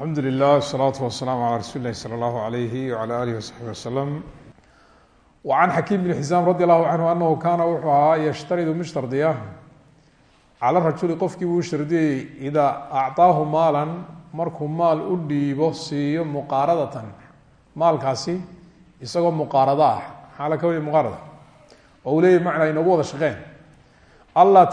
alxamdu lilah wasalaatu wasalaamu calaa rasuuli lahi sala allahu alayhi wala alihi wasaxbi wasalam wa can xakiim bn xisaam radi allahu canhu anahu kaana wuxuu ahaa yashtaridu mid shardiya cala rajuli qofkii buu shardiyey idaa acطaahu maalan markuu maal u dhiibo siiyo muqaaradatan. Maalkaasi isagoo muqaarado ah. Xaala ka waya muqaarada. Oo uu leeyahy macnaa inoogu wada shaqeen. Allaa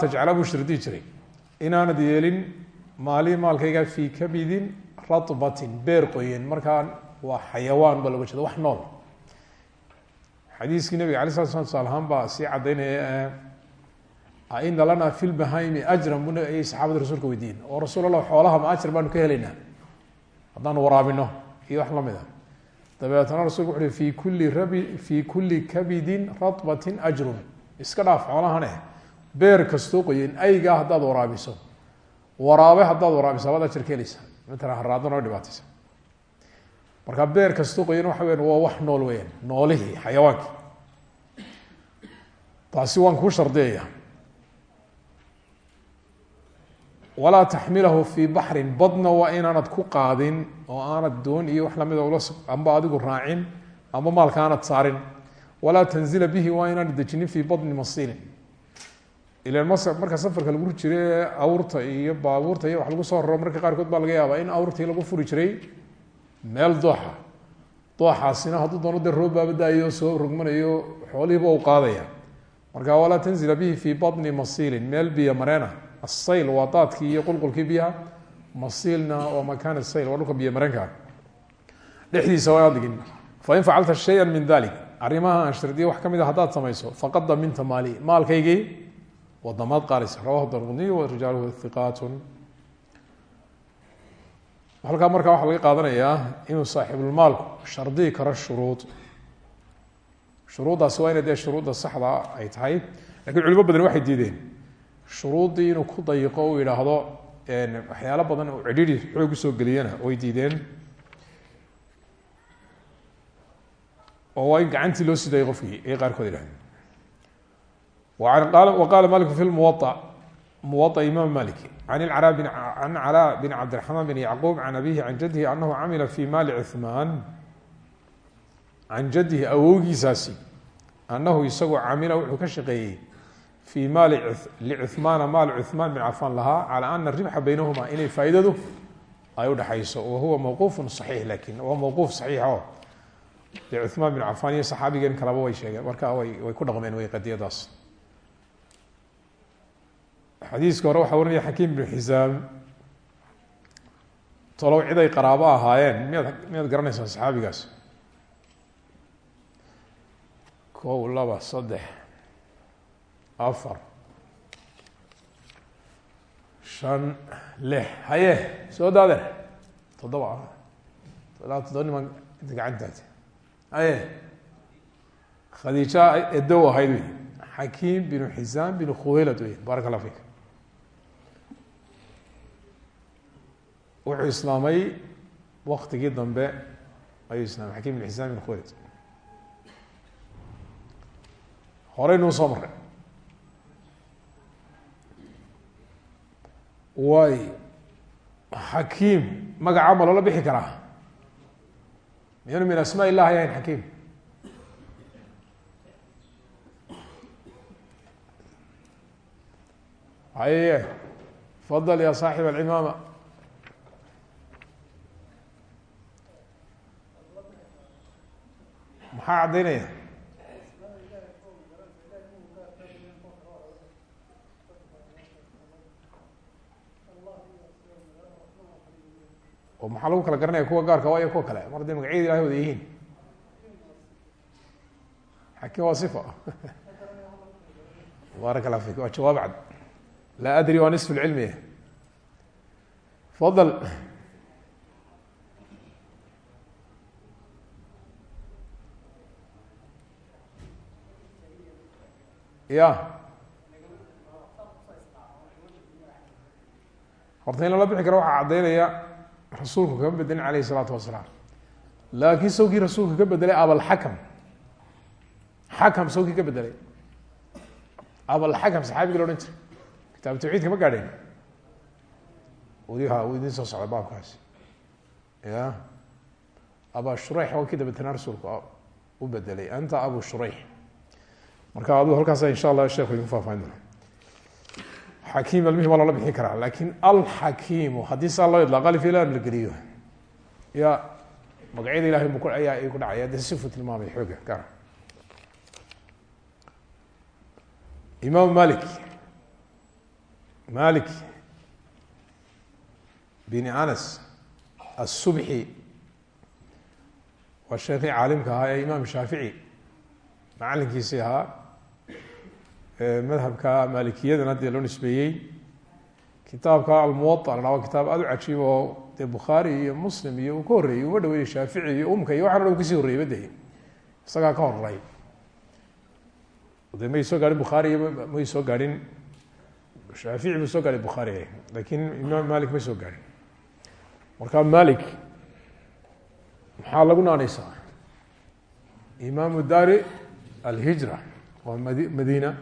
rabatin beer qoyen markaa waa xayawaan ba loga jeeda wax nool. Xadiiskii nabiga alay slat slam tusaalahaan baa sii cadaynaya aina lana fi lbahaimi ajran bu ayay saxaabada rasuulka weydiiyen oo rasuul xoolaha ma ajar baanu ka helaynaa. Haddaanu waraabino iyo wax la mid a dabeetana rasulku wuxu uhi fi kuli rabi fi kuli kabidin rabatin ajrun. Iska dhaaf xoolahane. Beer kastoo qoyen aygaa haddaad waraabiso. Waraabe haddaad waraabiso labad ajar ka heleysa matala haraadana o dhibaateysa marka beer kastoo qoyan waxa weyan waa wax nool weyaan noolihii xayawaankii taasi waan kuu shardiyaya walaa taxmilahu fii baxrin badna waa inaanad ku qaadin oo aanad doon iyo wax lamida ula amba adigu raacin amba maalka aanad saarin. Walaa tanzila bihi waa inaanad dejinin fii badni masiilin ilan mas marka safarka lagu jire awrta iyo baabuurta iyo wax lagu soo raro marka qaarkood baa laga yaabaa in awrtii lagu furi jiray meel dooxa. Dooxaasina hadduu doono dee roob baabadaayo soo rogmanayo xoolihiiba u qaadaya. Marka walaa tanzila bihi fii badni masiilin meel biyo mareena. Asayl waa daadkii iyo qulqulkii biyaha. Masiilna waa makaan sayl waa dhulka biyo mareenka. Waa digin fain facalta shaya min dalik arrimaha aan shardiya wax ka a haddaad samayso faqad daminta maali maalkaygii wadamaad qaadaysa rawahu darquniy warijaaluhu hiqaatun halkaa markaa waxaa laga qaadanayaa inuu saaxibulmaalku shardiyi karo shuruud shuruuddaasi waa ina dee shuruudda saxda ay tahay laakiin culimo badan waxay diideen shuruuddii inuu ku dayiqo uu yidhaahdo waxyaalo badan uu cidhiri xoog u soo geliyana way diideen oo waa in gacantii loo sidayay qofkii ayay qaarkood yidhahdeen waqala maliku fi muwa muwaطa imam malik an cra an calaa bn cabdiraxmaan bn yacquub can abihi can jadihi anahu camila fi maali cuثmaan can jadihi awowgiisaasi anahu isagoo camila wuxuu ka shaqeeyey fi maali licuثmaana maal cuثmaan bin cafaan lahaa calى ana ribxa baynahuma inay faa'iidadu ay udhexayso wa huwa mawquuf صaxiix lakin waa mawquuf صaxiix o de cuثmaan bin cafaan iyo saxaabigeen kalaba way sheegeen marka way way ku dhaqmeen way qadiyadaas xadiiska hore waxaa warinaya xakiim bnu xisaam. Tolow cid ay qaraabo ahaayeen. Miyaad miyaad garanaysaa saxaabigaas? Kow laba saddex afar shan lix. Haye soo daade toddoba ilaa toddoba niman inta gacantaati haye. Khadiija edow ahayd wey xakiim binu xisaam binu khuwaylad wey barak allah fik wuxuu islaamay waktigii dambe ayuu islaamay. Xakim bin xisaam bin khuwaylad horeynuu soo maray way xakiim magaca ma loola bixi karaa? Miyanu min asmaa illahi ahayn xakiim haye fadal ya saaxib alcimaama maxaa caddaynaya oo maxaa lagu kala garanaya kuwa gaarka waa iyo kuwa kale? Mar hadday magacyada ilahay wada yihiin. Xakim waa sifa baarak allah fik waa jawaab cad. Laa adri waa nisf lcilmiya fadal ya horta in bixi karo waxaa caddaynaya rasuulku kama bedelin alayh isalaatu wasalaam. Laakiin sawkii rasuulka ka bedelay abalxakam xakam sawkii ka bedelay abalxakam saxaabigii la odhan jiray. Kitaab tawxiidka ma gaadheen weli ha uu soo socda baabkaasi. Ya. Aba shureyx waa kii rasuulku u bedelay anta abu shureyx marka aduu halkaasa insha allah sheekhu idinku faahfaahin doona xakiim almihim waa loola bixin karaa laakiin alxakiimu haddii saa loo idlaaqo alif ilan la geliyo. Ya magacyada ilahay bu ayaa ay ku dhacaya de sifu tilmaamay xooga gaara imaam malik malik bin anas الsubxi waa sheekii caalimka ahaa ee imaam shaafici macalinkiisii madhabka maalikiyadana dee loo nisbeeyey kitaabka almuwaطa la waa kitaab aada cajiib oo dee bukhaari iyo muslim iyo uu ka horreeyey uma shaafici iyo umka iyo waxan o dhan ka sii horreyey bade isagaa ka horay de may soo gaadhin bukhaari may soo gaadhin shaafici buu soo gaadhay bukhaari laakiin imaam malik may soo gaadhin. Marka malik maxaa lagu naaneysaa imaamu daari alhijra waa mad madina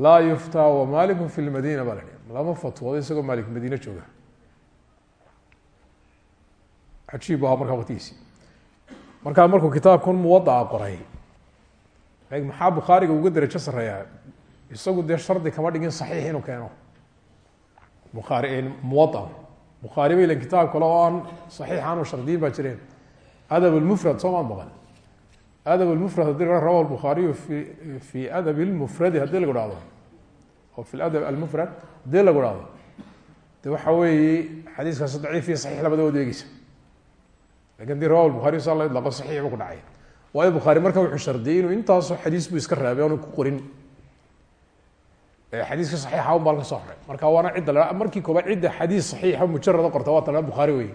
laa yuftaa wamaliku fi lmadina baa la hi lama fatwoodo isagoo malik madiine jooga cajiib bu ahaa markaa waqtigiisi markaa markuu kitaabkan muwadaa qoray maxaa bukhaariga uga derajo sareeyaa isagu dee shardi kama dhigin saxiix inuu keeno bukhaari muwaa bukhaari ba ilan kitaab kale saxiix aanu shardiyin baa jireen adab lmufrad soo maad maqan adab lmufrad haddii rawa bukhaariyu fi adab lmufradi haddii lagu hahdo oo fi adab almufrad haddii lagu hahdo de waxa weeye xadiiskaasi daciif iyo saxiix labadood eegeysa laakiin haddii rawa bukhariy sa la idlaqo saxiix bu ku dhacay waayo bukhaari marka wuxuu shardiyey inuu intaasoo xadiis buu iska raabay oonu ku qorin xadiiska saxiixa un baan ka soo horay marka waana cidda la markii koobaad cidda xadiis saxiixa mujarada qorta waa tala bukhaari wey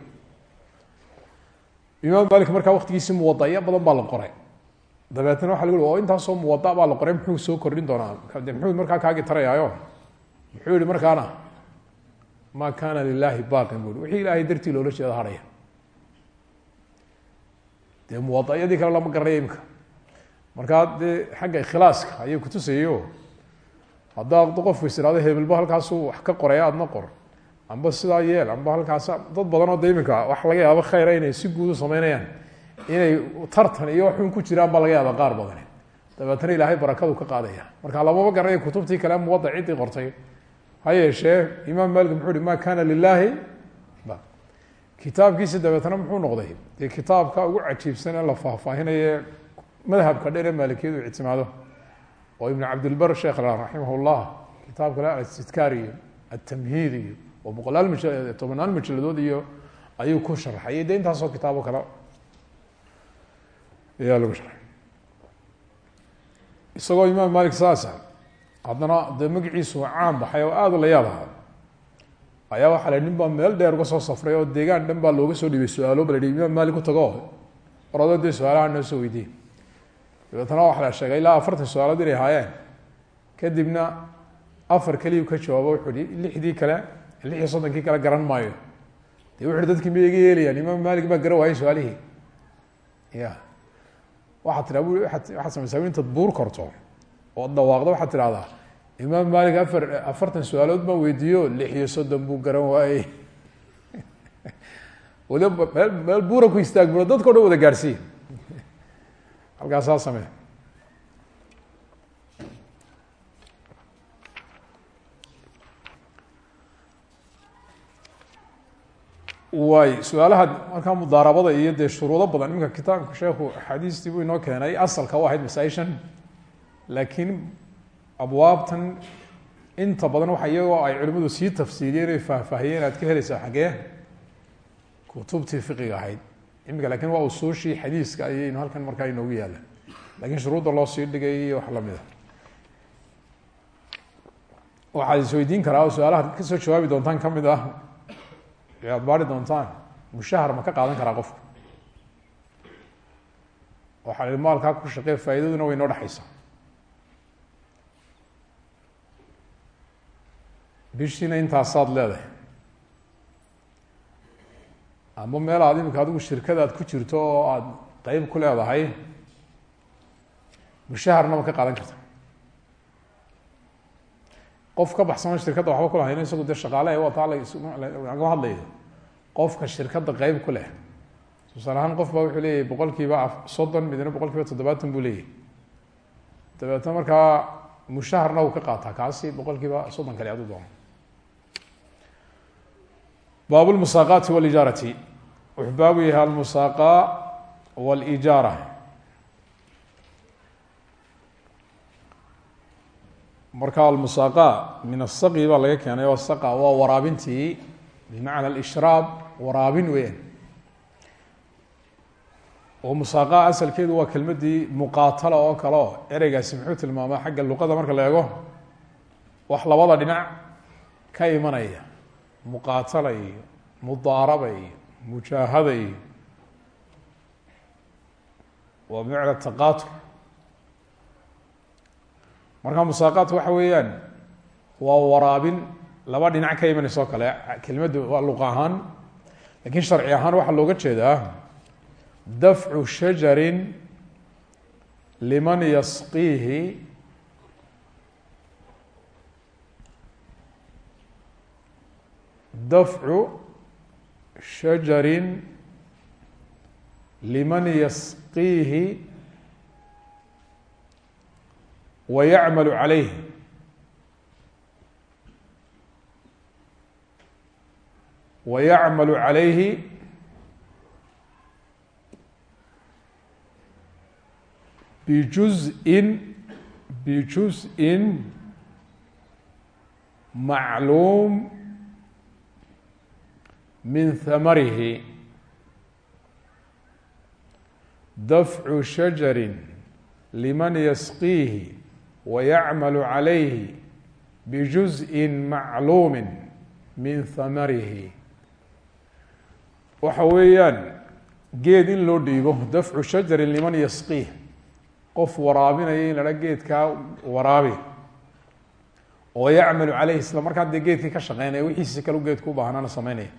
imaam malik markaa waktigiisi muwadaya badan baa la qoray dabeetna waxa lagu o intaasoo muwada baa la qoray muxuu soo kordhin doonaa? De muxuu markaa kaagi tarayaayo? Muxuu yihi markaana ma kana lilahi baqin bui wixii ilaahay dartii loola jeeda harhaya dee muwadayadii kale lama garanaya imika markaa dee xagga ikhlaaska ayay kutusayo haddaad qofku is ihahdo hebelba halkaasuu wax ka qoraya adna qor. Amba sidaa yeel amba halkaas dad badanoo de iminka wax laga yaabo khayra inay si guud u sameynayaan inay tartan iyo waxun ku jiraan baa laga yaaba qaar badani. Dabeetna ilaahay barakadu ka qaadaya. Marka lamama garanaya kutubtii kale muwada ciddii qortay. Ha yeeshee imaam malik muxuu hi ma kana lilahi kitaabkiisi dabeetna muxuu noqday dee kitaabka ugu cajiibsan ee la faahfaahinaye madhabka dheer ee maalikiyadu ictimaado. Oo ibn cabdilbar sheekh raximah llah kitaab kale astidkaar iyo atamhiid iyo oo boqolaal maj tobanaal majaladood iyo ayuu ku sharxay de intaasoo kitaabo kale ayaa lagu sharay isagoo imaam malik saasa haddana dee magaciisu caan baxay oo aada la yaab ayaa waxaa la nin meel dheer uga soo safray oo deegaan dhan baa looga soo dhibay su'aalo ba imaam malik u tago orado dee su'aalaha noo soo waxa la sheegay ilaa afartan su'aalood inay ahaayeen kadibna afar keliyu ka jawaabo wuxuu hi lixdii kale lix soddonkii kale garan maayo. De wuxu hi dadkii ma yeelayaan imaam malik baa garan waayay su'aalihii. Ya waxaad tiraa bu waxaad samaysaa intaad buur korto ood dhawaaqdo waxaad tidhahdaa imaam malik afar afartan su'aalood baan weydiiyo lix iyo soddon buu garan waayey. Waliba meel meel buura ku istaag buro dadkao dhan wada gaadhsiiya halkaasaa samee waay. Su'aalaha markaa mudaarabada iyo dee shuruudo badan iminka kitaabka sheekhu axaadiistii buu inoo keenay asalka u ahayd masaa-ishan. Laakiin abwaabtan inta badan waxa iyagoo ay culimadu sii tafsiiriyeen oy faahfaahiyeen aad ka helaysaa xaggee kutubtii fiqiga ahayd. Imika laakiin waa usuushii xadiiska ayaynu halkan markaa inoogu yaalla. Lakin shuruudda loo sii dhigay wax lamida waxaad isweydiin karaa oo su'aalaha ka soo jawaabi doontaan ka mid ah aad baari doontaan mushahar ma ka qaadan karaa qofku? Waxaa maalkaa ku shaqee faa'iidaduna way noo dhexaysaa bishiina intaasaad leedahay. Ama meel aad imika adigu shirkada aad ku jirto oo aada qeyb ku leedahay mushaharna ma ka qaadan karta qof ka baxsano shirkadda waxba kulahayno isagu dee shaqaale waa taa lagama hadlayo qofka shirkadda qeyb ku leh tusaale qof baa wuxuu leeyahy boqol soddon midna boqol toddobaatan buu leeyahy dabeetna markaa mushaharna uu ka qaataa kaasi boqol soddon kale adu doono. Baab lmusaaqaati walijaarati wuxuu baabu yahay almusaaqa walijaara marka almusaaqa min asaqi baa laga keenay oo saqa waa waraabintii bimacna alishraab waraabin weeyaan oo musaaqa asalkeedu waa kelmadii muqaatala oo kale o ereygaasi muxuu xagga luqada marka la eego? Wax labada dhinac ka imanaya. Muqaatala iyo mudaaraba iyo mujaahada iyo marka musaaqaat waxa weeyaan waa waraabin laba dhinac ka imanaysa o kale. Kelmaddu waa luqa ahaan laakiin sharci ahaan waxaa looga jeedaa dafcu shajarin liman yasqiihi dafcu shajarin liman yasqiihi wa yacmalu calayh wa yacmalu calayhi bijuzin bijuz-in macluum min hamarihi dafcu shajarin liman yasqiihi wa yacmalu calayhi bijuz-in macluumin min hamarihi waxa weeyaan geed in loo dhiibo dafcu shajarin liman yasqiih qof waraabinaya in laha geedkaa waraabi. oo yacmalu caleyhi isla markaa dee geedkii ka shaqeynaya wixiisi kale geedku u baahnaana sameynaya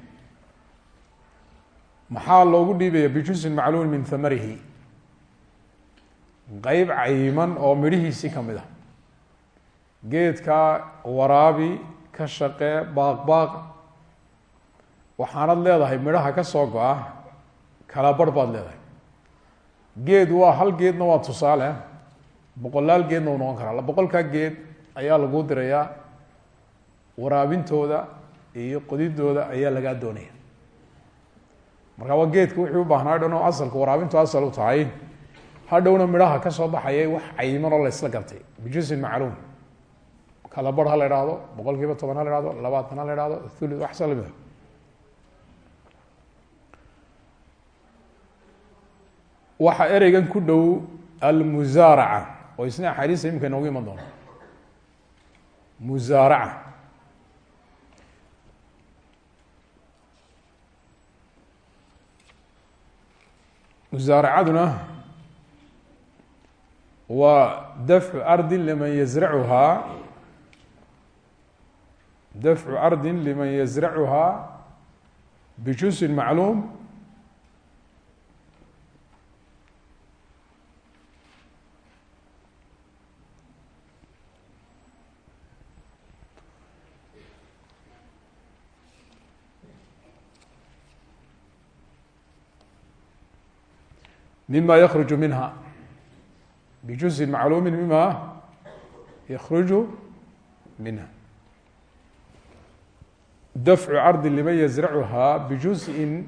maxaa loogu dhiibaya bijuzin macluum min hamarihi qeyb cayiman oo midhihiisii ka mid ah geedkaa waraabi ka shaqee baaq baaq. Waxaanad leedahay midhaha ka soo go-a kala barh baad leedahay. Geed waa hal geedna waa tusaale. Boqolaal geedna uu noqon karaa. Boqolkaa geed ayaa laguu dirayaa waraabintooda iyo qodidooda ayaa lagaa doonaya marka waa geedka wixii u baahnaa dhan asalka waraabintu asal u tahay. Hadhowna midhaha ka soo baxaya wax cayiman oo la isla gartay bijuzin macluum kala bar ha la ihahdo boqol kiiba toban ha la ihahdo labaatan ha la ihahdo thulu wax sa lamida waxaa ereygan ku dhow almusaaraca oo isna axaadiista imika inoogu iman doono musaaraca musaaracaduna waa dafcu ardi liman yazracuhaa dafcu cardi liman yasracuhaa bijusin macluum mima yakruju minha bijusin macluumi mima yakruju minha dafcu cardi liman yasracuhaa بجزء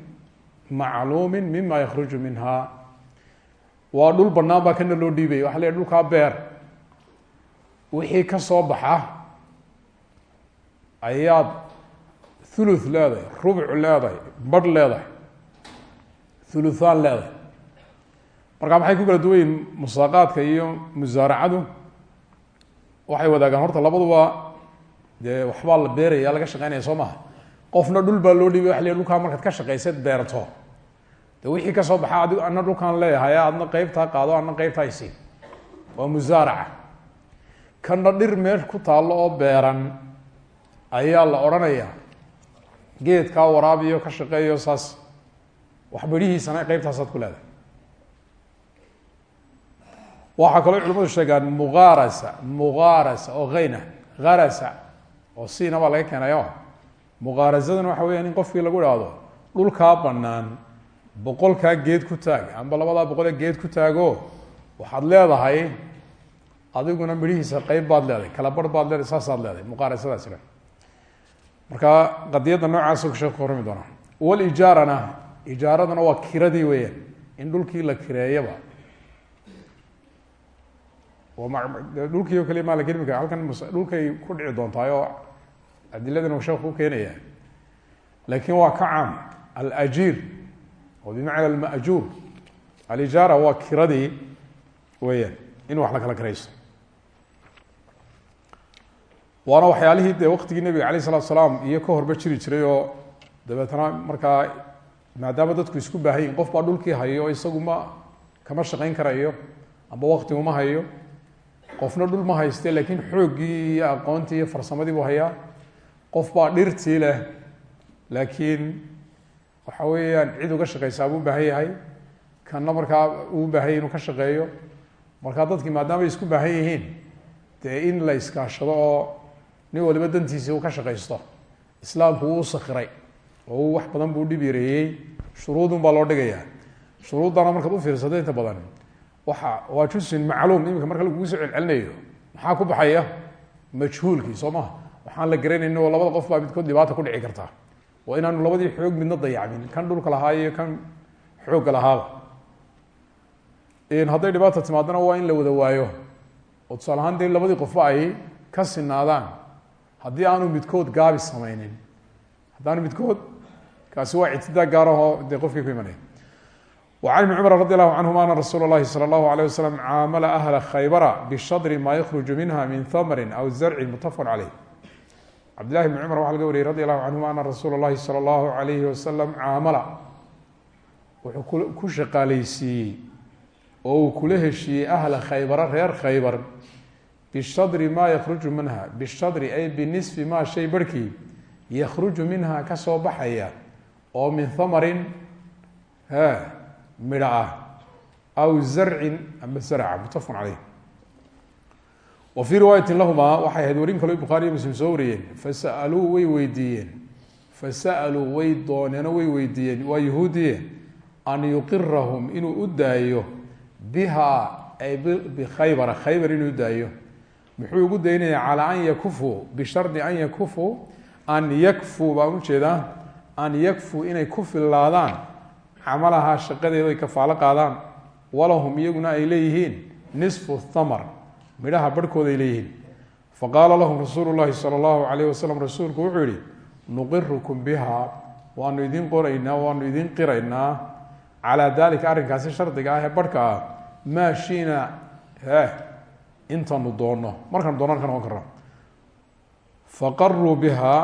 macluumi mima yakruju منها. Waa dhul banaan baa kana loo dhiibaya waxa la dhulkaa beer. Wixii ka soo baxa ayaad thuluth leedahay rubc leedahay badh leedahay thuluthaan leedahay. Markaa maxay ku kala duwan yihiin musaaqaadka iyo musaaracadu? Waxay wadaagaan. Horta labaduba dee waxbaa la beeraya laga shaqeynaya soo qofna dhul baa loo dhiibay waa la dhulkaa markaad ka shaqaysaed beerto. De wixii ka soo baxa adig ana dhulkaan leeyahay adna qeybtaa qaado adna qeybtaa isi waa musaaraca kana dhir meel ku taallo oo beeran ayaa la odhanaya. Geedkaa waraabiyo ka shaqeeyo saas wax berihiisana qeybtaasaad ku leedahay. Waxaa kaloo culamadu sheegaan mugaarasa mugaarasa oo hayna harasa oo siina baa laga keenayo. Mugaarasadana waxa weyan in qofkii lagu ihahdo dhulkaa banaan boqolkaa geed ku taag amba labadaa boqolee geed ku taago waxaad leedahay adiguna midhihiisa qeyb baad leedahay kala bar baad leedahay saasaad leedahay muqaarasadaas le marka qadiyadda noocaasoo sheeku ka warrami doonaa. Walijaarana ijaaradana waa kiradii weeyaan. In dhulkii la kireeyaba dhulkii o kaliya maa la kelmi halkan dhulkay ku dhici doontaay oo adiladan uu sheekhu ku keenaya laakiin waa ka caam alajiir oo bimacna almajuur alijaara waa kiradii weeyaan. In wax la kala kiraysto waana waxyaalihii dee waqtigii nebiga alayh isalatu salaam iyo ka horba jiri jiray oo dabeetana markaa maadaama dadku isku baahayin qof baa dhulkii hayo isagu ma kama shaqayn karayo amba waqti uma hayo qofna dhul ma hayste laakiin xooggii iyo aqoontii iyo farsamadii buu hayaa. Qof baa dhirtii leh laakiin waxa weeyaan cid uga shaqeysaa buu baahan yahay. Kanna markaa uu baahanya inuu ka shaqeeyo. Markaa dadkii maadaamay isku baahan yihiin dee in la iskaashado oo nin waliba dantiisii uu ka shaqaysto islaamku wuu sakiray oo uu wax badan buu dhib yareeyey. Shuruudun baa loo dhigayaa. Shuruuddana markaad u fiirsado inta badan waa jusin macluum imika marka lagugu soo celcelinayo. Maxaa ku baxaya? Majhuulkii soo waxaan la garanayni oo labada qof baa midkood dhibaata ku dhici kartaa waa inaanu labadii xoog midna dayacmin kan dhulka lahaa iyo kan xoogga lahaaba hadday dhibaata timaadana waa in la wada waayo. Oo tusaale ahaan labadii qofba ay ka sinaadaan. Haddii aanu midkood gaabi samaynin haddaanu midkood kaasi waa ictidaa gaarahoo dee qofkii ku imanaya وعن بن cمر رضي الله عنهma أن رsuuل الlahi صلى الله عليه وسلم cاamل أهل khaybra بشhطر ma yخرج minha min ثmr أو زرع متfق عlيه cabdاللahi بن cمر waxa laga wariyey radي الlaه عanهuma أna rasuul الlahi slى الlaه عaليه وasلم caamla wuxuu ku shaqaaleysiiyey oo uu kula heshiiyey أhla khaybra reer khaybar bishadri ma yakruju minha bishadri ay binisfi ma shay barhkii yakruju minha kasoo baxaya oo min hamarin midho ah aw zarcin ama zarca mutafaqun caleyh wa fii riwaayati lahumaa waxay ahayd warin kalo bukhaariyo muslim soo wariyeen. Fasa'aluu way weydiiyeen. Fasa'aluu way dooneeno way weydiiyeen waa yahuudiye an yuqirahum inuu u daayo biha ay bikhaybara khaybar inuu u daayo. Muxuu ugu daynaya calaa an yakufuu bishardi an yakufuu an yakfuu an yakfuu inay ku camalahaa shaqadeedu ay kafaalo qaadaan walahum iyaguna ay leeyihiin nisfu thamar midhaha barhkooda ay leeyihiin. Faqaala lahum rasuulu llahi sala allahu alayh wasalam rasuulku wuxuu yihi nuqirukum biha waanu idin qoraynaa waanu idin qiraynaa. Calaa dalika arrinkaasi shardiga ah ee barhka ah maa shiina he intanu doonno. Markaanu doonaan ka noqon karna faqaruu biha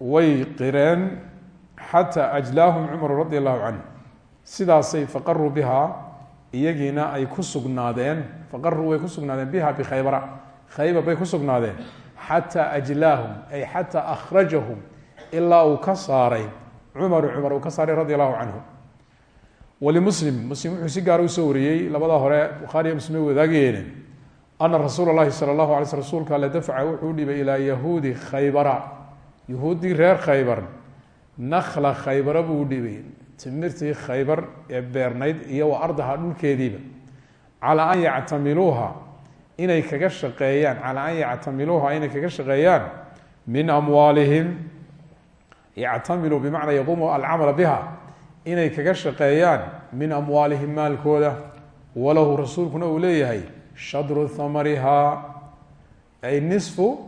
way qireen xataa ajlaahum cumaru radi allahu canhu. Sidaasay faqaruu biha iyagiina ay ku sugnaadeen. Faqaruu way ku sugnaadeen biha bikhaybara khaybar bay ku sugnaadeen. Xataa ajlaahum ay xataa akhrajahum ilaa uu ka saaray cumaru cumar uu ka saaray muslim wuxuu si gaara u soo wariyey labadaa hore bukhaariya muslim ay wadaagayeen ana rasuula lahi sala allahu alle dafca wuxuu dhibay ilaa yahuudi khaybara yahuuddii reer khaybar nakla khaybara buu dhibay timirtii khaybar ee beernayd iyo wa ardaha dhulkeediiba. Calaa an yactamiluuha inay kaga shaqeeyaan. Calaa an yactamiluuha inay kaga shaqeeyaan. Min amwaalihim yactamiluu bimacnaa yaquumu alcamala biha inay kaga shaqeeyaan. Min amwaalihim maalkooda. Walahu rasuulkuna uu leeyahay shadru thamariha ay nisfu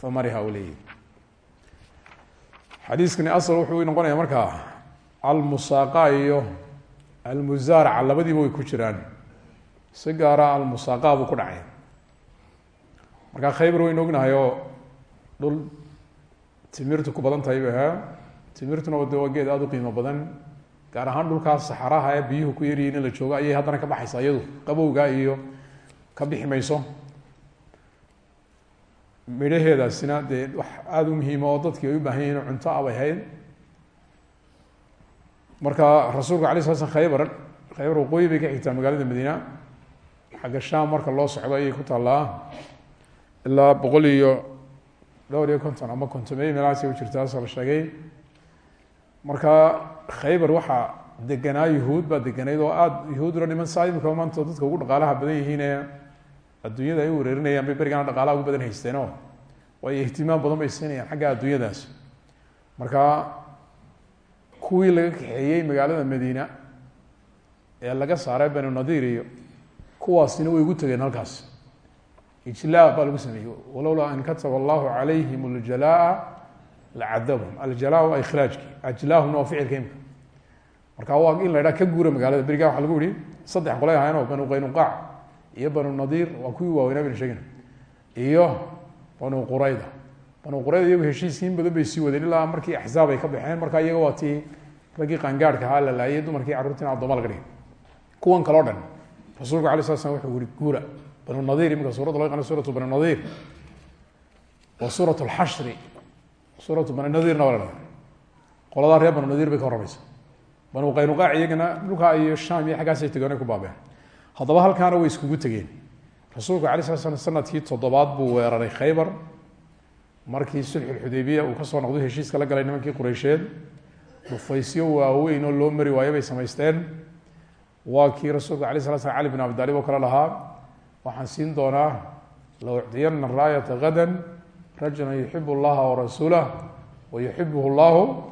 thamariha uu leeyahay xadiiskani asal wuxuu noqonaya markaa almusaaqa iyo almusaaraca labadiiba way ku jiraan. Si gaara almusaaqa buu ku dhacay. Markaa khaybar waynu ognahay oo dhul timirtu ku badan tahay bu ahaa timirtuna de waa geed aada u qiimo badan. Gaar ahaan dhulkaas saxaraha ee biyuhu ku yaryihin in la joogo ayay haddana ka baxaysa iyadu qabowga iyo ka bixi mayso midhaheedaasina dee wax aada u muhiima oo dadkii ay u baahan yihiin cunto abay hayd marka rasuulka alay sala slam khaybar khaybar waqooyi bay ka xigtaa magaalada madiina. Xagga sham marka loo socdo ayay ku taallaa. Ilaa boqol iyo dhowr iyo konton ama kontomeey meelahaasay u jirtaa soo la sheegay. Marka khaybar waxaa deganaa yuhuud baa deganayd oo aada yuhuuduna niman saa imika maanta dadka ugu dhaqaalaha badan yihiine adduunyada ay u wareerinayaan bay berigaana dhaqaalaha ugu badan haysteeno waayo ihtimaam badan bay siinayaan xagga adduunyadaas. Marka kuwii laga kaxeeyey magaalada madiina ee laga saaray banu nadiir iyo kuwaasina way ugu tegeen halkaas. Ijlaa baa lagu sameeyey. Walowlaa an kataba allahu calayhim aljalaa lacadabhum aljala waa ikhraajki ajlaahumna waa ficilka imka. Marka waa in la ydhaha ka guura magaalada. Berigaa waxa lagu yihi saddex qolay ahayen oo banu qaynuqaac iyo banu nadiir waa kuwii waaweynaa baynu sheegina iyo banu qurayda. Banu qurayda iyagu heshiiskiin badan bay sii wadeen ilaa markii axzaab ay ka baxeen. Marka iyaga waa tii raggii qaangaadhka ahaa la laayay dumarkii carruurtiina addooma laga kuwan kaleo dhan rasuulku alay sla slam wuxuu guura banu nadiir iminka suuradda loo suuratu banu nadiir. Waa suurat lxashri suuratu banu nadirna waa la reer banu nadiir bay ka warramaysa banu qaynuqaac iyagana dhulkaa iyo sham iyo xaggaasay tegeen ay ku baabeen haddaba halkaana way iskugu tegeen. Rasuulku alay sala slam sannadkii toddobaad buu weeraray khaybar. Markii sulxulxudaybiya uu ka soo noqdo heshiiska la galay nimankii qureysheed dhufaysyo waaweyn oo loo mari waayo bay samaysteen. Waa kii rasuulka alay sala slam cali bin abi talib oo kale lahaa. Waxaan siin doonaa la ucdiyana raayata gadan rajula yuxib اllaha warasuulah wayuxibh اllahu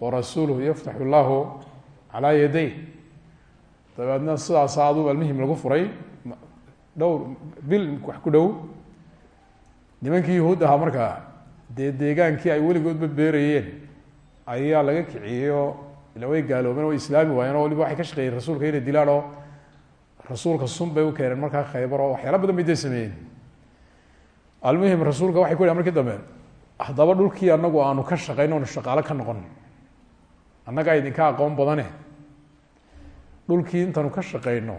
warasuuluh yaftaxu llahu calaa yaday dabeedna sidaasa aduu almuhim lagu furay dhowr bil wax ku dhow. Nimankii yuhuud ahaa markaa dee deegaankii ay weligoodba beerayeen ayaa laga kiciyey oo ila way gaaloobeen way islaami waayeen oo waliba waxay ka shaqeeyeen rasuulka inay dilaan oo rasuulka sun bay u keeneen markaa khaybar oo waxyaala badan bay sameeyeen almuhim rasuulka waxay ku yidhahan markii dambe haddaba dhulkii anagu aanu ka shaqeyno onu shaqaalo ka noqon. Annagaa idinka aqoon badane dhulkii intaanu ka shaqeyno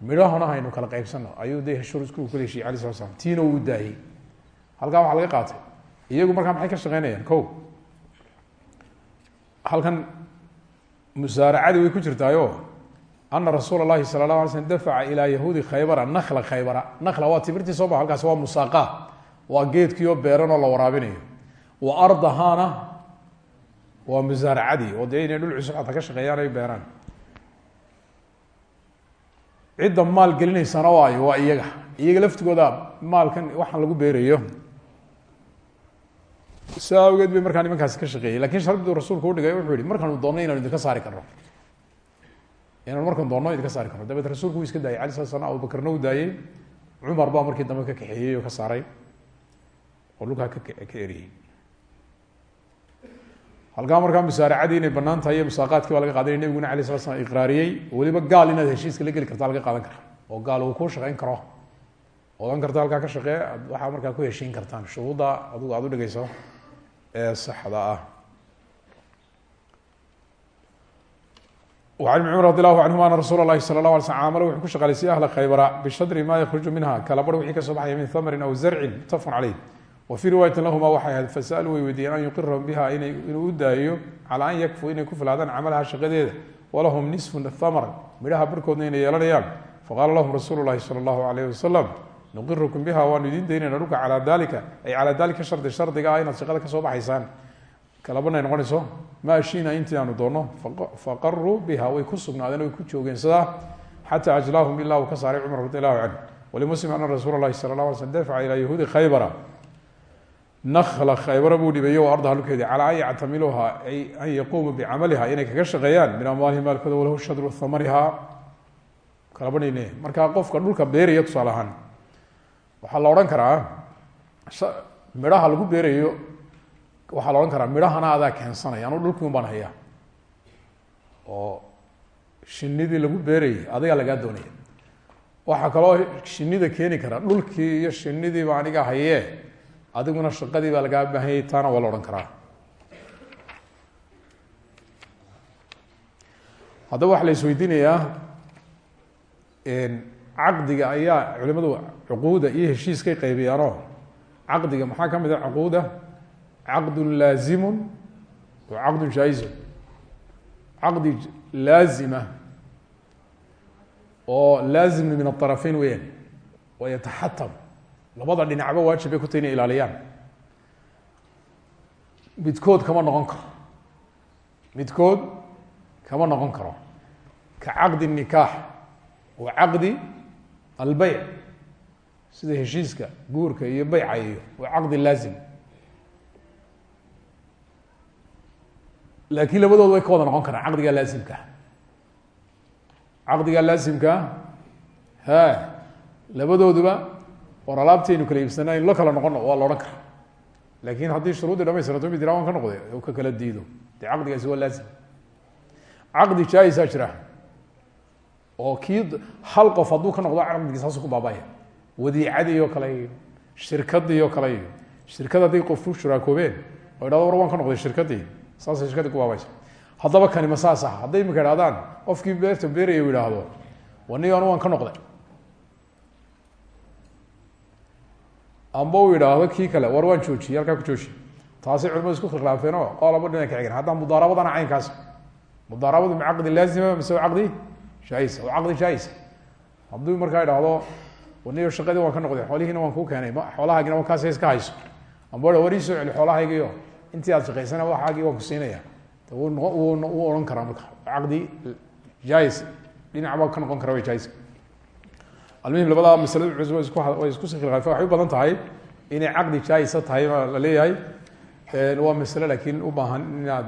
midhahona haynu kala qaybsano ayuu de heshurku kula heshiye alay sala slam tiina uu daayey. Halkaa waxaa laga qaatay. Iyagu markaa maxay ka shaqeynayaan ko halkan musaaracadii way ku jirtaayo. Ana rasuula اlahi sala اlahu alay slm dafaca ilaa yahuudi khaybara nakla khaybara. Nakla waa timirtii soo ba halkaas waa musaaqa. Waa geedkii oo beeran oo la waraabinayo. Wa ardahaana waa musaaracadii. Oo dhul cusub xataa ka shaqeeyaan ay beeraan cidda maal gelinaysana waayo waa iyaga. Iyaga laftigooda maalkan waxaan lagu beerayo. Sidaa awgeed bay markaa nimankaasi ka shaqeeyey. Lakin shardidu rasuulku udhigay wuxuu yihi markaanu doonno inanu idinka saari karno. Inanu markaan doonno idinka saari karno. Dabeed rasuulku wuu iska daayay. Alay slat slam abubakarna u daayey cumar baa markii dambe ka kaxeeyey oo ka saaray. Oo dhulkaa ka ka eriyey halkaa markaa musaaracadii inay bannaan tahay iyo musaaqaadkii baa laga qaadanaya nebiguna alay sala slam iqraariyey weliba gaal inaad heshiiska la geli karta laga qaadan kara oo gaal uu ku shaqayn karo. Odan karta halkaa ka shaqee waxaa markaa ku heshiin kartaan. Shuruudda adigu aad u dhegeyso ee saxda ah. An mcumr radi allahu canhuma ana rasuul lahi sala lah ala sl amala wuxuu ku shaqaalaysay ahla khaybara bishadri ma yakruju minha kalabar wixii ka soo baxaya min thamarin aw zarcin mutafaqun caleyh wfii riwaayati lahuma waxay ahayd fasaluu way weydiiyeen an yuqirahum biha inuu u daayo cala an yakfuu inay ku filaadaan camalaha shaqadeeda. Walahum nisfun hamar midhaha barkoodna inay yeelanayaan. Faqaala lahum rasuulu lahi sala allahu alayh wasalam nuqirukum biha waanu idiin daynayna dhulka calaa dalika ay calaa dalika shardi shardiga ah inaad shaqada ka soo baxaysaan. Kalabana noqonayso maa shiina intii aanu doonno faqaruu biha way ku sugnaadeen way ku joogeen sidaa xataa ajlaahum ilaa uu ka saaray cumar radi allahu canh walimuslim ana rasuula lahi sala lah nakla khaybara buu dhibeeyo o ardaha dhulkeedi calaa an yactamiluha ay an yaquumuu bicamaliha inay kaga shaqeeyaan min amwaalihim maalkooda walahu shadru thamariha kalabanayne markaa qofka dhulka beeraya tusaale ahaan la odhan karaa midhaha lagu beerayo waxaa la odhan karaa midhahana adaa keensanaya anu dhulkii un baan hayaa. Oo shinidii lagu beerayay adigaa lagaa doonaya waxaa kaloo shinida keeni kara dhulkii iyo shinidiiba aniga hayee adiguna shaqadii baa lagaa baahanyay taana waa la odhan karaa. Haddaba waxaa la isweydiinayaa caqdiga ayaa culimadu cuquuda iyo heshiiskay qaybiyaanoo caqdiga maxaa ka mid a cuquuda? Caqdu laazimu wa caqdu jaa-izun. Caqdi laazima oo laazimna min aطarafeyn weyaan oo yataxatam labada dhinacba waajib bay ku tahy inay ilaaliyaan midkood kama noqon karo. Midkood kama noqon karo. Ka caqdi nikaax wa caqdi albeyc sida heshiiska guurka iyo beyca iyo waa caqdi laazim. Laakiin labadooda way ka wada noqon karaan caqdiga laazimka. Caqdiga laazimka ha labadooduba war alaabtaynu kala iibsana aynu la kala noqono waa la odhan kara laakin haddii shuruudii dhamaystirto mid waan ka noqday u ka kala diido. Dee caqdigaasi waa laazim. Caqdi jaa-isa jira. Oo kii hal qof ka noqdo caqdigiis haasu ku baabaya wadiicadii oo kale iyo kale. Iyo shirkad hadday qof ku shuraakoobeen oo idhahdo war ka noqday shirkadii saasay shirkadii ku baabaysa haddaba kani ma saas ah. Hadday qofkii beerta beeraya u idhaahdo wani anu ka noqday amba uu idhaahdo kii kale war waan joojiyey halkaa ku jooji. Taasay culimadu isku khilaafeen oo qolaba dhina ka xigeen haddaa mudaarabadana caynkaas mudaarabadu ma caqdi laazima mise caqdi? Jaa-isa waa caqdi jaa-isa hadduu markaa idhaahdo waniyo shaqadii waan ka noqday xoolihiina waan kuu keenay xoolahaagina waan kaas iska hayso amba war ii soo celi xoolahaygiio intii aad shaqaysana waxaagii waan ku siinaya. Wuu ohan karaa marka caqdi jaa-is dhinac baa ka noqon kara jaa-iska almuhim labadaa masladu cusub way isku sikhilaafeen waxay u badan tahay inay caqdi jaa-isa tahay la leeyahay. Waa masle laakiin u baahan inaad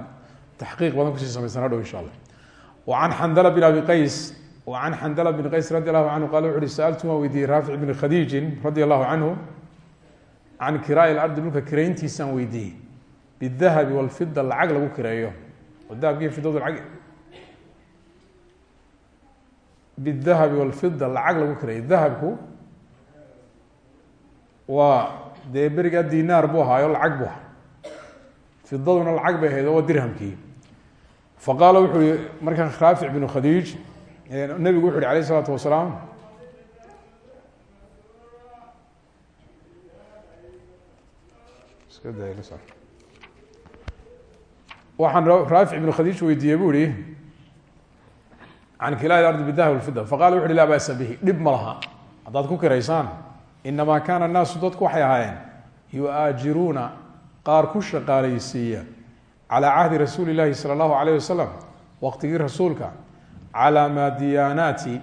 taxqiiq badan ku sii samaysana dhow insha allah wa can xandala bin abi qays wa can xandala bin qays radi allahu canhu qala saaltu waan weydiiyey raafic bn khadiijin radi allahu canhu can kiraai lardi dhulka kirayntiisaan weydiiyey. Bidahabi walfida lacag lagu kireeyo. Oo dahabki fidadu bidahabi walfida lacag lagu kireeyo dahabku waa dee berigaa dinaar buu ahaayo lacag bu ahaa fidaduna lacag bay ahayd oo waa dirhamkii faqaala wuxuu yihi markaa raafic binu khadiij nebigu wuxu uhi alayh isalaatu wasalaam waxaan raafic ibnu khadiij weydiiyey bu ihi can kilaahi ardi bidahab lfida faqala wuxu uhi laa basa bihi. Dhib ma laha. Haddaad ku kiraysaan inamaa kaana annaasu dadku waxay ahaayeen yu'aajiruuna qaar ku shaqaalaysiiya calaa cahdi rasuuli llahi sala allahu alayh wasalam waqtigii rasuulka calaa maadiyaanaati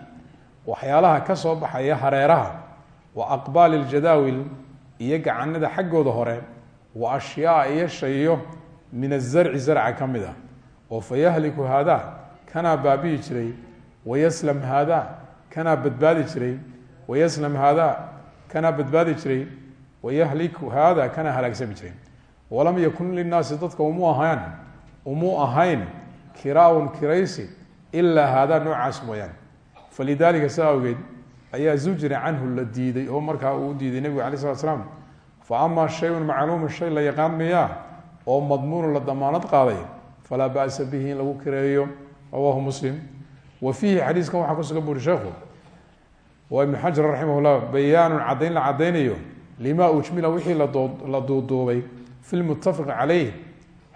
waxyaalaha ka soo baxaya hareeraha wa aqbaali ljadaawil iyo gacanada xaggooda hore wa ashyaa iyo shayo min azarci zarca ka mid ah. Oo fa yahliku haadaa kanaa baabi'i jiray wayaslam haadaa kanaa badbaadi jiray wayaslam haadaa kanaa badbaadi jiray wayahliku haada kanaa halaagsami jiray walam yakun linaasi dadka umu ahaan umuu ahayn kiraaun kiraysi ilaa haadaa noocaas mooyaane falidaalika saa awgeed ayaa zujira canhu la diiday oo markaa uu diiday nebigu alay slat slam fa amaa shayun macluumun shay la yaqaan miyaa oo madmuunu la damaanad qaaday falaa ba'sa bihi in lagu kireeyo rawahu muslim wa fiihi xadiiskan waxaa kusugan buri sheekhu waa ibnu xajar raximah llah bayaanun caddayn la caddaynayo lima ujmila wixii la duuduubay. Fi lmutafaqi caleyh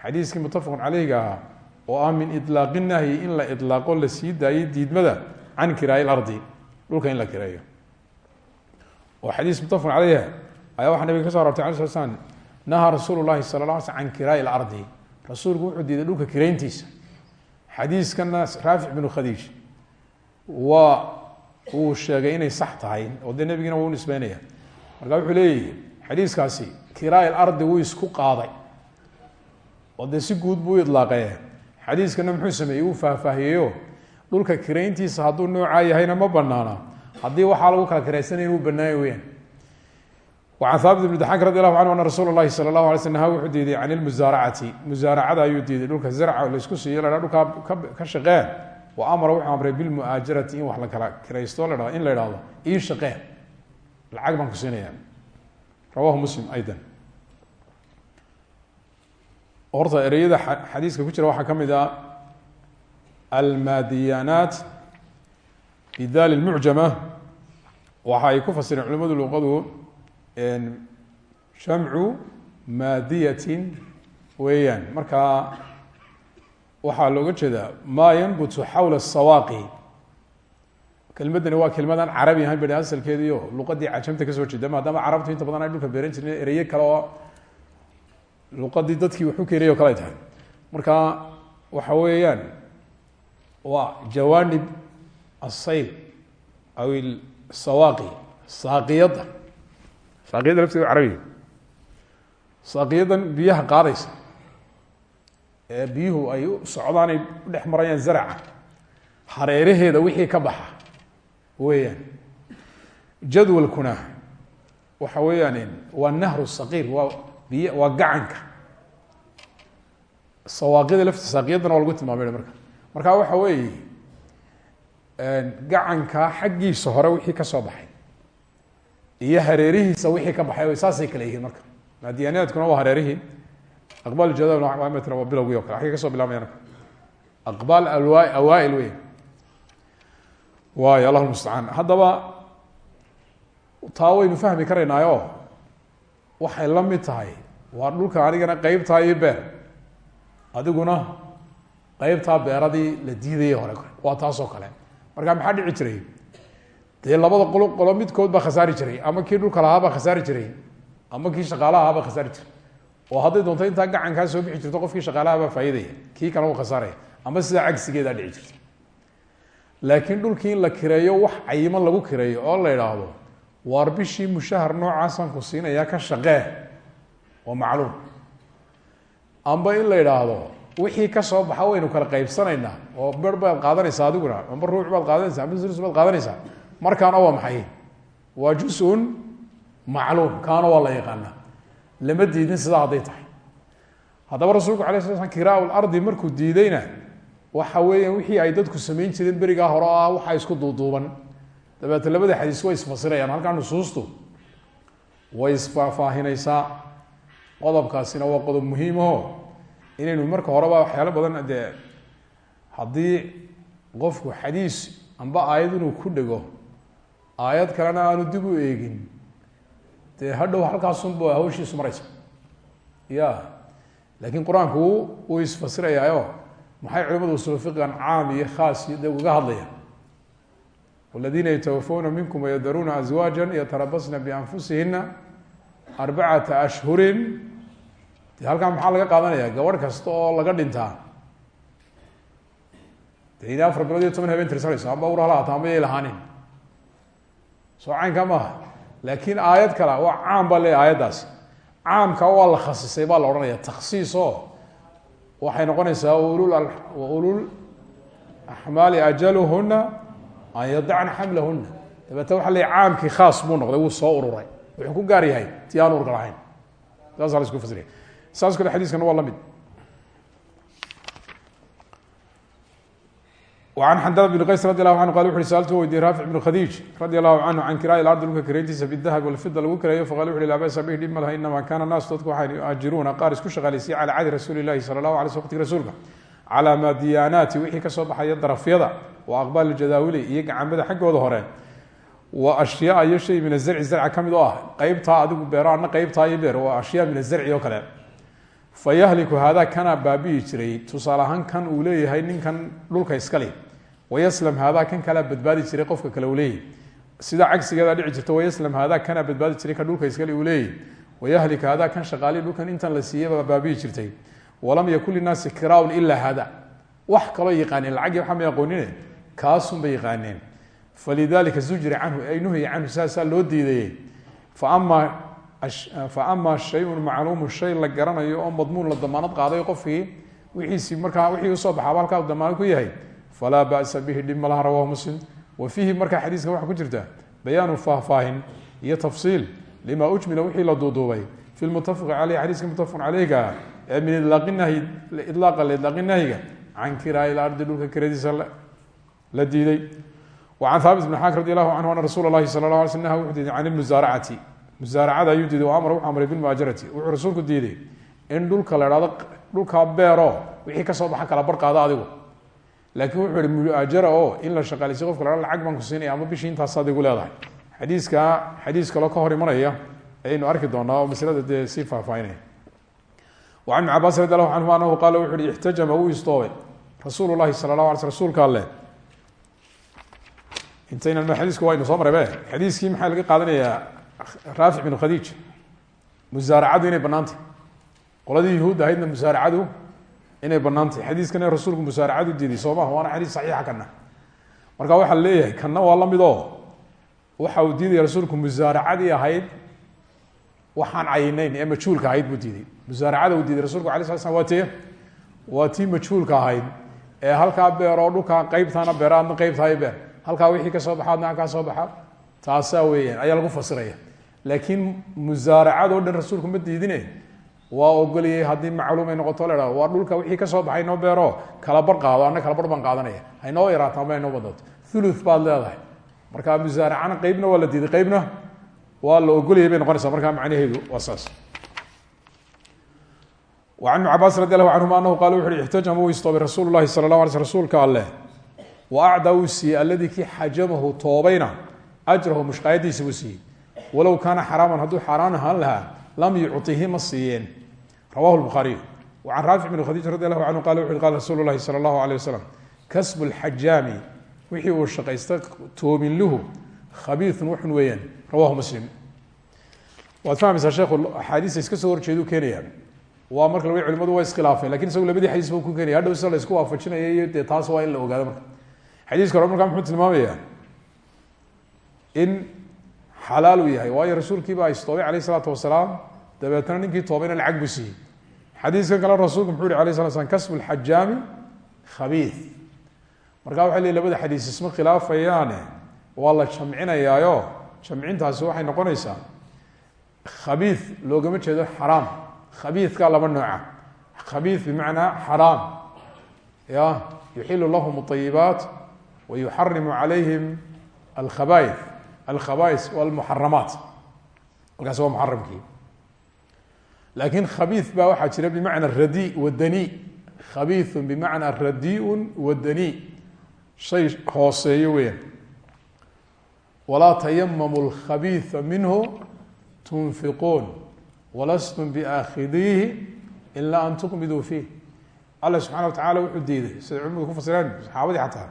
xadiiskii muttafaqun caleyga ahaa oo ah min ilaaqi nahyi in la ilaaqo la sii daayay diidmada can kiraayi lardi dhulka in la kireeyo oo xadiis muttafaqun caleyh ayaa waxaa nabiga ka so arortay ala sla slam nahaa rasuulu llahi sala la xadiiskana raafic binu khadiij waa uu sheegay inay sax tahay oo dee nebigina wuu nisbeynaya marka wuxuu leeyahy xadiiskaasi kiraay lardi wuu isku qaaday oo dee si guud buu u idlaaqee xadiiskana muxuu sameeyey wuu faahfaahiyeyo dhulka kirayntiisa hadduu noocaa yahayna ma banaana haddii waxaa lagu kala kiraysanaya inuu banaanya weyaan wacan haabit ibn daxaak radi allahu canhu ana rasuula llahi sala allahu alay sl naha wuxuu diiday can ilmusaaracati musaaracada ayuu diiday. Dhulka zarca laysku siiyo la dhulkaa ka shaqee wa amara wuxuu amray bilmu'aajarati in wax la kala kiraysto in la idhahdo ii shaqee lacag baan ku siinaya rawahu muslim aydan. Horta ereyada xadiiska ku jira waxaa ka mid ah almaadiyanaat bidali lmucjama waxa ay ku fasireen culimadu luqadu jamcu maadiyatin weeyaan. Markaa waxaa looga jeedaa maa yanbutu xawla sawaaqi kelmadani waa kelmadaan carabi ahayn ba asalkeediio luqadii cajamta ka soo jeeda maadaama carabtu inta badan ay dhulka beeran jireen ereye kale oo luqadii dadkii waxu keenay o kale ay tahay. Marka waxa weeyaan waa jawaanib asayl aw sawaaqi saaqiyadda saaqiyadda lafteeda carabiga. Saaqiyadan biyaha qaadaysa. Ee biyuhu ay u socdaanay u dhex marayaan zaraca. Hareeraheeda wixii ka baxa weeyaan. Jadwalkuna waxa weeyaan waa nahru saqiir waa biy waa gacanka. Sawaaqyada lafti saaqiyadana waa lagu tilmaamay marka. Marka waxa weeye gacanka xaggiisa hore wixii ka soo baxay iyo hareerihiisa wixii ka baxay saasay kale yihiin marka. Maadiyaanaadkuna waa hareerihii aqbaal jadabna waa bilowgii o kale. Agay ka soo bilaabmaya marka aqbaal awa awaail wey waayo allah mustacaan haddaba taa waynu fahmi karaynaayo. Waxay la mid tahay. Waa dhulka anigana qeybtaa iyo beer. Adiguna qeybtaa beeradii la diidayay hore. Waa taasoo kale. Marka maxaa dhici jiray dee labada qolo qolo midkood baa khasaari jiray ama kii dhulka lahaa baa khasaari jiray ama kii shaqaalaha baa khasaari jiray. Oo hadday doonto intaa gacankaa soo bixi jirto qofkii shaqaalaha baa faaidaya kii kale u khasaaraya ama sidaa cagsigeedaa dhici jirta laakiin dhulkii la kireeyo wax cayimo lagu kireeyo oo la idhaahdo waar bishii mushahar noocaasaan ku siinayaa ka shaqee waa macluum. Amba in la idhaahdo wixii ka soo baxa waynu kala qaybsanaynaa oo ber baad adiguna amba ruuc baad qaadanaysa amba sulus baad qaadanaysaa markaana waa maxay? Waa jus-un macluum kaana waa la yaqaanaa. Lama diidin sidaa hadday tahay. Haddaba rasuulku sla slam kiraa lardi markuu diidayna waxa weeyaan wixii ay dadku samayn jireen berigaa hore ah waxaa isku duuduuban. Dabeete labada xadiis way isfasirayaan halkaa nusuustu way isfaahfaahinaysaa. Qodobkaasina waa qodob muhiimaho inaynu marka horeba waxyaalo badan dee haddii qofku xadiis amba aayad inuu ku dhego aayad kalena aanu dib u eegin. Dee hadhow halkaasunba hawshiisu maraysa. Ya. Laakiin qur'aanku wuu isfasirayaayo. Maxay culimadu usul fiqigan caam iyo khaas iyo de uga hadlayaan? Wاladina ytawafawna minkum wayadaruuna azwaaja yatarabasna bianfusihina arbacata ashhurin. De halkaa maxaa laga qaadanaya gabadh kasta oo laga dhintaa. De ina afar bilood iyo toban habeen tirsanayso amba ur yay lahaanin soo caynkaa maaha. Laakiin aayad kale waa caam baa leeya aayaddaasi caamka waa la khasisay baa la odhanaya taksiis oo waxay noqonaysaa ulul axmaali ajaluhuna an yadacna xamlahuna dabeete waxa le caamkii khaas buu noqday wuu soo ururay. Wuxuu ku gaar yahay ti aan urka lahayn saasa la saas kale xadiiskana waa la mid an xandad bn qays radi alahu anhu qal wuxu uhi saaltu weydiye raafic bn khadiij radi allahu canhu can kiraa'i lardi dhulka kireyntiisa bidahabi walfida lagu kireeyo faqal wuxu uhi laa basa bihi dhib ma laha inamaa kana naasu dadku waxay yuaajiruuna qaar isku shaqaalaysay cala cadi rasuuli illahi sala allahu alay sl waqtigi rasuulka calaa maadiyaanaati wixii ka soo baxaya darafyada wa aqbaal iljadaawili iyo gacamada xaggooda hore wa ashyaaa iyo shay min azarci zarca ka mid oo ah qeybtaa adigu beero ana qeybtaa iyo beer waa ashyaa min azarci oo kale fayahliku haadaa kana baabi'i jiray. Tusaale kan uu leeyahay ninkan dhulka iskale wayaslam haadaa kan kalaa badbaadi jiray qofka kale uu leeyahy sida cagsigeeda dhici jirta wayaslam haadaa kanaa badbaadi jiray kan dhulka iskale uu leeyahy wayahlik kan shaqaali dhulkan intan la siiyey baa baabi'i jirtay. Walam yakun linaasi kiraaun ilaa haada wax kaloo yaqaaneen lacagii waxaa may aqoonine kaasunbay yaqaaneen. Falidalika zujira canhu ay nuhiya canhu saasaa loo diidayey faama faama shayun macluumu shay la garanayo oo madmuun la damaanad qaaday qofkii wiiisi markaa wixii u soo baxaaba halkaa damaanad ku yahay falaa ba'sa bihi dhib ma laha rawahu muslim. Wa fiihi markaa xadiiska waxaa ku jirta bayaanu faahfaahin iyo tafsiil lima ujmila wixii la duuduubay. Fi lmutafaqi caleyh xadiiska mutafaqun caleyga ee min ilaaqa lilaaqi nahyiga can kiraai lardi dhulka kiradiisa la diiday. Wa can haabit bn xaak radi allahu canhu ana rasuula lahi sala la alay sl naha wuxuu musaaracada ayuu diiday wa amara wuxuu amray bilmuhaajarati wuxuu rasuulku diiday in dhulka la hahdo dhulkaa beero wixii ka soo baxa kala bar qaado adigu. Laakiin wuxuu ihi muaajara oo in la shaqaaleysiy qofka la lacag baan ku siinaya ama bishii intaasaad igu leedahay. Xadiiska xadiis kaloo ka hor imanaya ayaynu arki doonaa oo maslada dee sii faahfaahinaya. Wa can ibn cabaas radi allahu canhu anahu qaala wuxu uhi ixtajama wuu istoobay. Rasuulu llahi sala lah ala sl rsulka alle intaynan xadiisku waynu soo maraybe xadiiskii maxaa laga qaadanayaa raafic bin khadiij musaaracadu inay banaantay qoladii yuhuud ahaydna musaaracadu inay bannaan tahay xadiiskana rasuulku musaaracad u diiday soo maha waana xadiis saxiixa kana marka waxaa leeyahay kanna waa la mid oo waxa uu diidaya rasuulku musaaracadii ahayd waxaan cayinayn ee majhuulka ahayd buu diiday musaaracada uu diiday rasulku ala sla slam ee halkaa beer oo dhulkaa qeybtaana beer aadna qeybtahay beer. Halkaa wixii ka soo baxa adna halkaa soo baxa taasaa weeyaan ayaa lagu fasiraya laakiin musaaracado dhan rasuulku ma diidine? Waa ogolayay haddii macluum ay noqoto la waa dhulka wixii ka soo baxay noo beero kala bar qaado ana kala bar baan qaadanaya haynoo yaraato ama haynoo badato thulu baad leedahay. Marka musaaracana qeybna waa la diiday qeybna waa la ogolayay bay noqonaysaa. Markaa macnaheedu waa saas. An ibn cabaas radi allahu canhuma anahu qaala wuxu uhi ixtajama uu istoobay rasuulu lahi sala la ala wa acdaa uu siiyey alladii kii xajamahu toobayna ajrahu walow kaana xaraaman hadduu xaaraan ahaan lahaa lam yucطihi ma siiyeen. Rawahu lbukhaariy wa can raafic bn khadiij radi allahu canhu qala wuxu uhi qala rasuulu lahi sala allahu alيh wasalam kasbu lxajaami wixii uu shaqaysta toobinluhu khabiiun wuxun weeyaan. Rawahu muslim. Waad fahmaysaa sheekhu axaadiista iska soo horjeedu keenaya waa marka laga culimadu waa iskhilaafeen laakiin isagu labadii xadiis ba ku keenaya. Hadhow sida la isku waafajinaya iyo dee taas waa in la ogaado marka. Xadiiska hore markaa muxuu tilmaamaya in xalaal uu yahay waayo rasuulkiibaa istoobay alayh isalaatu wasalaam dabeetna ninkii toobayna lacag buu siiyey xadiiskan kale rasuulku muxuu yihi alayh sala slam kasbu lxajaami khabiid markaa waxay leey labada xadiis isma khilaafayaane waa la jamcinayaayo jamcintaasi waxay noqonaysaa khabiid loogama jeedo xaraam khabiidka laba nooca khabiid bimacnaa xaraam ya yuxilu lahum اطayibaat wa yuxarimu calayhim alkhabaaith alkhabais walmuxaramaat halkaas waa muxaramkii laakin khabiid baa waxaa jira bimacna radi wadani khabiiu bimacnaa radiun wadani shay hooseeyo weeyaan walaa tayamamu lkhabiia minhu tunfiquun walastum biaakhidiihi ila an tuqmiduu fiih alla subxana wa tacala wuxuu diiday siday culimadu ku fasireen saxaabadii xataa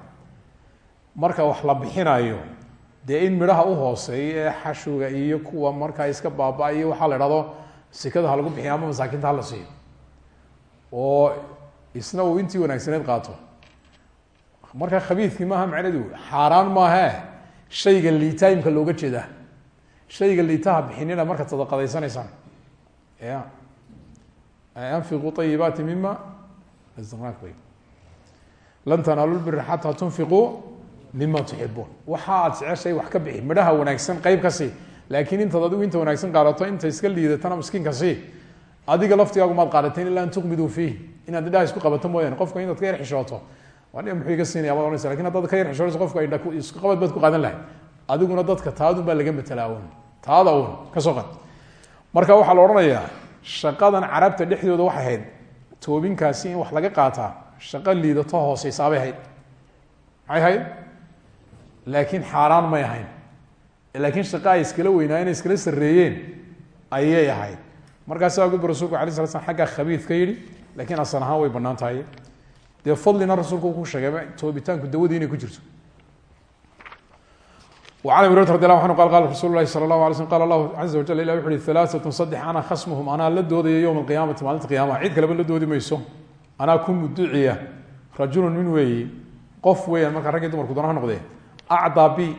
marka wax la bixinayo dee in midhaha u hooseeya ee xashuga iyo kuwa markaa iska baaba iyo waxaa la idhahdo sikada ha lagu bixiya ama masaakiinta hala siiyo. Oo isna uu intii wanaagsaneed qaato. Marka khabiidkii maaha macnadu xaaraan maahe shayga liitaimka looga jeedaa shayga liitaha bixinina markaad sadaqadaysanaysaan ya anfiquu ayibaati mima lan tanaalu lbira xataa tunfiquu mima tuxibuun waxa aad jeceshay wax ka bixi midhaha wanaagsan qeyb ka sii. Laakiin intaad adigu inta wanaagsan qaadato inta iska liidatana miskiinka sii. Adiga laftigaagu maad qaadateen ilaa an tuqmiduu fiih inaad idhaha isku qabato mooyaane qofka inaad ka yar xishooto. Waa muxuu iga siinaya baad onaysa laakiin haddaad ka yar xishoonayso qofka indha isku qabad baad ku qaadan lahay adiguna dadka taadun baa laga matelaa un taada un ka soo qad. Marka waxaa la odhanayaa shaqadan carabta dhexdooda waxay ahayd toobinkaasi in wax laga qaataa shaqo liidato hooseysaabay ahayd. Maxay ahayd laakiin xaaraan may ahayn. Laakiin shaqa iskala weynaayen ay iskala sareeyeen ayay ahayd. Markaasaa gudba rasulku ala sala slam xaggaa khabiid ka yidhi lakiin asal ahaan bannaan tahay. Dee fadlina rasuulku ku sheegay toobitaanku dawadii inay ku jirto. An abi hurata radi lahu anhu qal qala rasul lahi sala lahu alay slm qala allahu caza wajal ilah wuxu uhi halaaatun saddex ana khasmuhum anaa la doodaya yowma alqiyaamati maalinta qiyamaha cid kaleba la doodi mayso. Anaa ku muduciya rajulun min weeyi qof weeyaan markaa raggii dumarku doona ha noqdee acdaa bi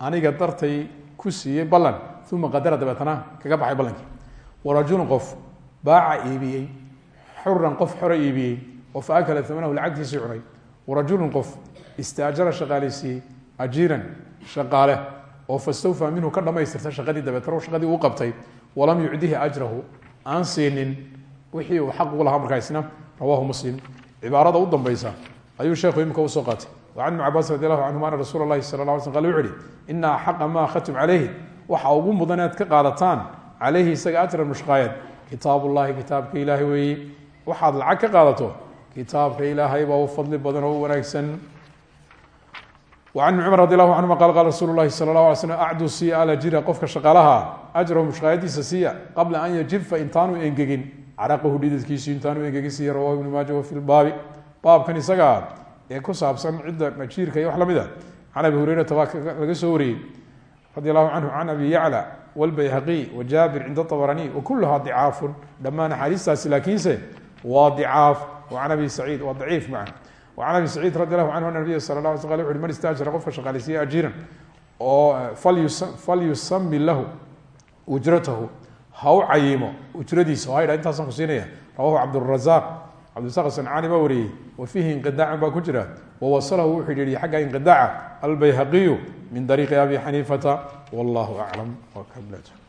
aniga dartay ku siiyey ballan uma qadara dabeetana kaga baxay ballankii wa rajulun qof baaca iibiyey xuran qof xora iibiyey oo fa akala amanahu lacagtiisii cunay wa rajulun qof istaajara shaqaaleysiiyey ajiiran shaqaale oo fastawfaa minhu ka dhamaystirta shaqadii dabeetana shaqadii uu qabtay walam yucdihi ajrahu aan siinin wixii uu xaq ugu lahaa markaa isna muslim cibaarada u dambeysa ayuu sheekhu imika u soo qaatay an ibn cabaas radi allahu canhuma ana rasuul lahi sal la sl qal wuxu uhi ina axaqa ma akhadtum calayhi waxa ugu mudan inaad ka qaadataan calayhi isaga ajran mushqaayad kitaab ullahi kitaabka ilaahay weeye waxaad lacag ka qaadato kitaabka ilaahay baa u fadli badan oo u wanaagsan. An ibn cumar radi allahu canhuma qal qala rasuulu lahi sala lah ala slm acdu siya ala jira qofka shaqaalaha ajrahu mushqaayadiisa siiya qabla an yajib fa intaanu engegin caraqahu dhididkiisu ee ku saabsan cidda najiirka iyo wax la mid a can abi hurayrata laga soo wariyey radi allahu canhu can abi yacla wاlbayhaqiy wa jaabir cinda abaraniy wa kuluhaa dicaafun. Dhammaan axaadiistaasi laakiinse waa dicaaf. Wa can abi saciid waa daciif maca wa can abi saciid radi allahu canhu an nabiya sala la ala sl u man istaajara qofka shaqaaleysiiya ajiiran oo eh, falyusami lahu ujratahu ha u cayimo ujradiisa. Ha dha rawahu cabdurazaaq cabdiq sancaani baa wariyey wa fiihi inqidaacun baa ku jira wawasalahu wuxuu yidhi xagga inqidaaca albayhaqiyu min dariiqi abi xaniifata wallahu aclam